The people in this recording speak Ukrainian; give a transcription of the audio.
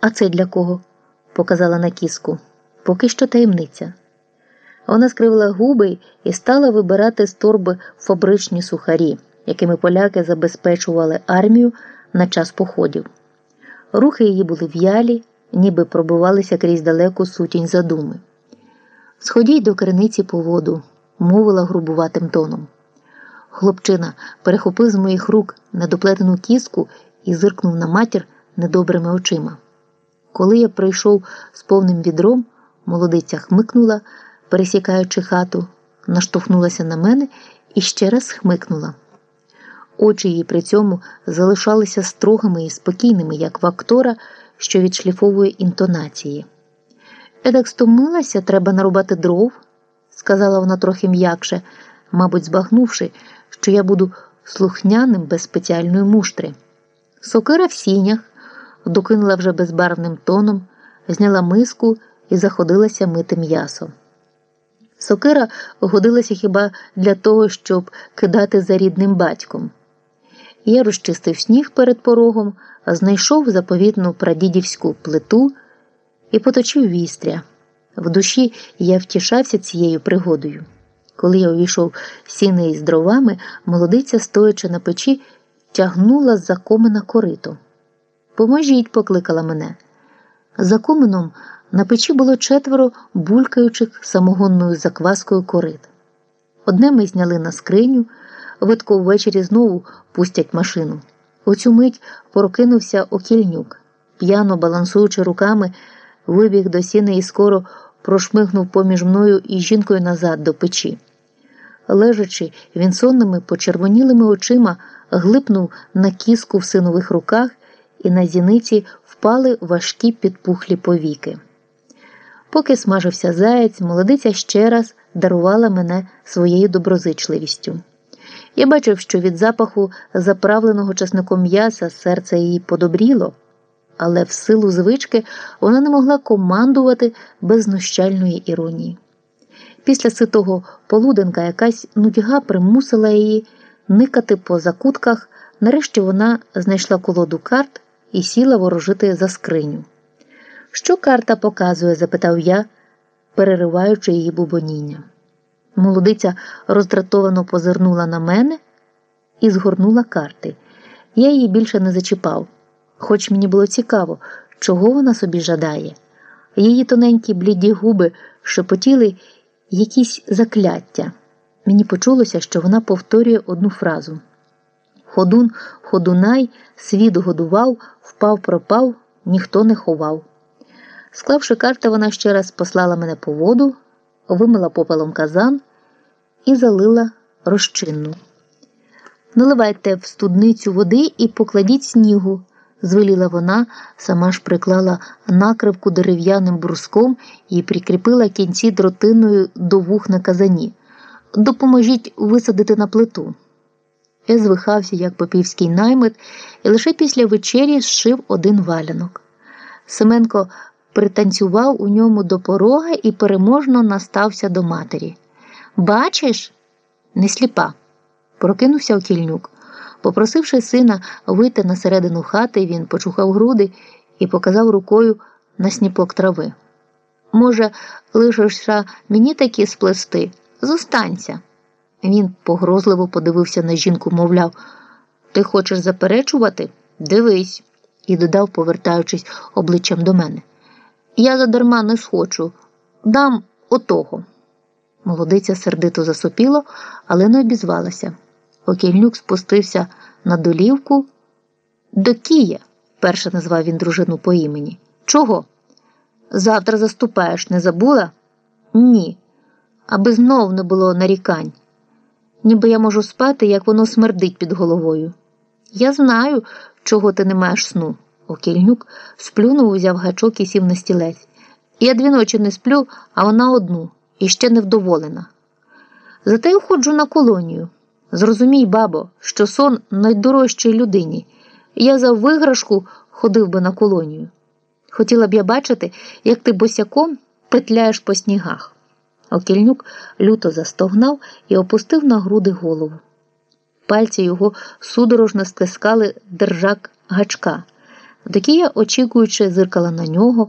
А це для кого? показала на кіску. Поки що таємниця. Вона скривила губи і стала вибирати з торби фабричні сухарі, якими поляки забезпечували армію на час походів. Рухи її були в'ялі, ніби пробивалися крізь далеку сутінь задуми. Сходіть до криниці по воду, мовила грубуватим тоном. Хлопчина перехопив з моїх рук недоплетену кіску і зиркнув на матір недобрими очима. Коли я прийшов з повним відром, молодиця хмикнула, пересікаючи хату, наштовхнулася на мене і ще раз хмикнула. Очі її при цьому залишалися строгими і спокійними, як в актора, що відшліфовує інтонації. Едак стомилася, треба нарубати дров, сказала вона трохи м'якше, мабуть, збагнувши, що я буду слухняним без спеціальної муштри. Сокира в сінях, докинула вже безбарвним тоном, зняла миску і заходилася мити м'ясо. Сокира годилася хіба для того, щоб кидати за рідним батьком. Я розчистив сніг перед порогом, знайшов заповітну прадідівську плиту і поточив вістря. В душі я втішався цією пригодою. Коли я увійшов сіни із дровами, молодиця, стоячи на печі, тягнула за комина корито. Поможіть, покликала мене. За комином на печі було четверо булькаючих самогонною закваскою корит. Одне ми зняли на скриню, видко ввечері знову пустять машину. У цю мить прокинувся окільнюк, п'яно балансуючи руками, вибіг до сіни і скоро прошмигнув поміж мною і жінкою назад до печі. Лежачи, він сонними почервонілими очима глипнув на кіску в синових руках, і на зіниці впали важкі підпухлі повіки. Поки смажився заєць, молодиця ще раз дарувала мене своєю доброзичливістю. Я бачив, що від запаху заправленого часником м'яса серце її подобріло, але в силу звички вона не могла командувати без знущальної іронії. Після ситого полуденка якась нудьга примусила її никати по закутках. Нарешті вона знайшла колоду карт і сіла ворожити за скриню. Що карта показує? запитав я, перериваючи її бубоніння. Молодиця роздратовано позирнула на мене і згорнула карти. Я її більше не зачіпав, хоч мені було цікаво, чого вона собі жадає. Її тоненькі бліді губи шепотіли якісь закляття. Мені почулося, що вона повторює одну фразу. Ходун, ходунай, світ годував, впав, пропав, ніхто не ховав. Склавши карти, вона ще раз послала мене по воду, вимила попелом казан і залила розчинну. Наливайте в студницю води і покладіть снігу, звеліла вона, сама ж приклала накривку дерев'яним бруском і прикріпила кінці дротиною до вух на казані. Допоможіть висадити на плиту. Я звихався, як попівський наймит, і лише після вечері зшив один валянок. Семенко пританцював у ньому до порога і переможно настався до матері. Бачиш, не сліпа, прокинувся окільнюк. Попросивши сина вийти на середину хати, він почухав груди і показав рукою на сніпок трави. Може, лишишся мені такі сплести? Зостанься. Він погрозливо подивився на жінку, мовляв, ти хочеш заперечувати? Дивись, і додав, повертаючись обличчям до мене. Я задарма не схочу, дам отого. Молодиця сердито засопіло, але не обізвалася. Окільнюк спустився на долівку. До Кія, перше назвав він дружину по імені. Чого? Завтра заступаєш, не забула? Ні. Аби знов не було нарікань. Ніби я можу спати, як воно смердить під головою. Я знаю, чого ти не маєш сну. Окільнюк сплюнув, узяв гачок і сів на стілець. Я дві ночі не сплю, а вона одну і ще невдоволена. Зате я ходжу на колонію. Зрозумій, бабо, що сон найдорожчій людині. Я за виграшку ходив би на колонію. Хотіла б я бачити, як ти босяком петляєш по снігах. Окільнюк люто застогнав і опустив на груди голову. Пальці його судорожно стискали держак гачка. Докія, очікуючи, зиркала на нього.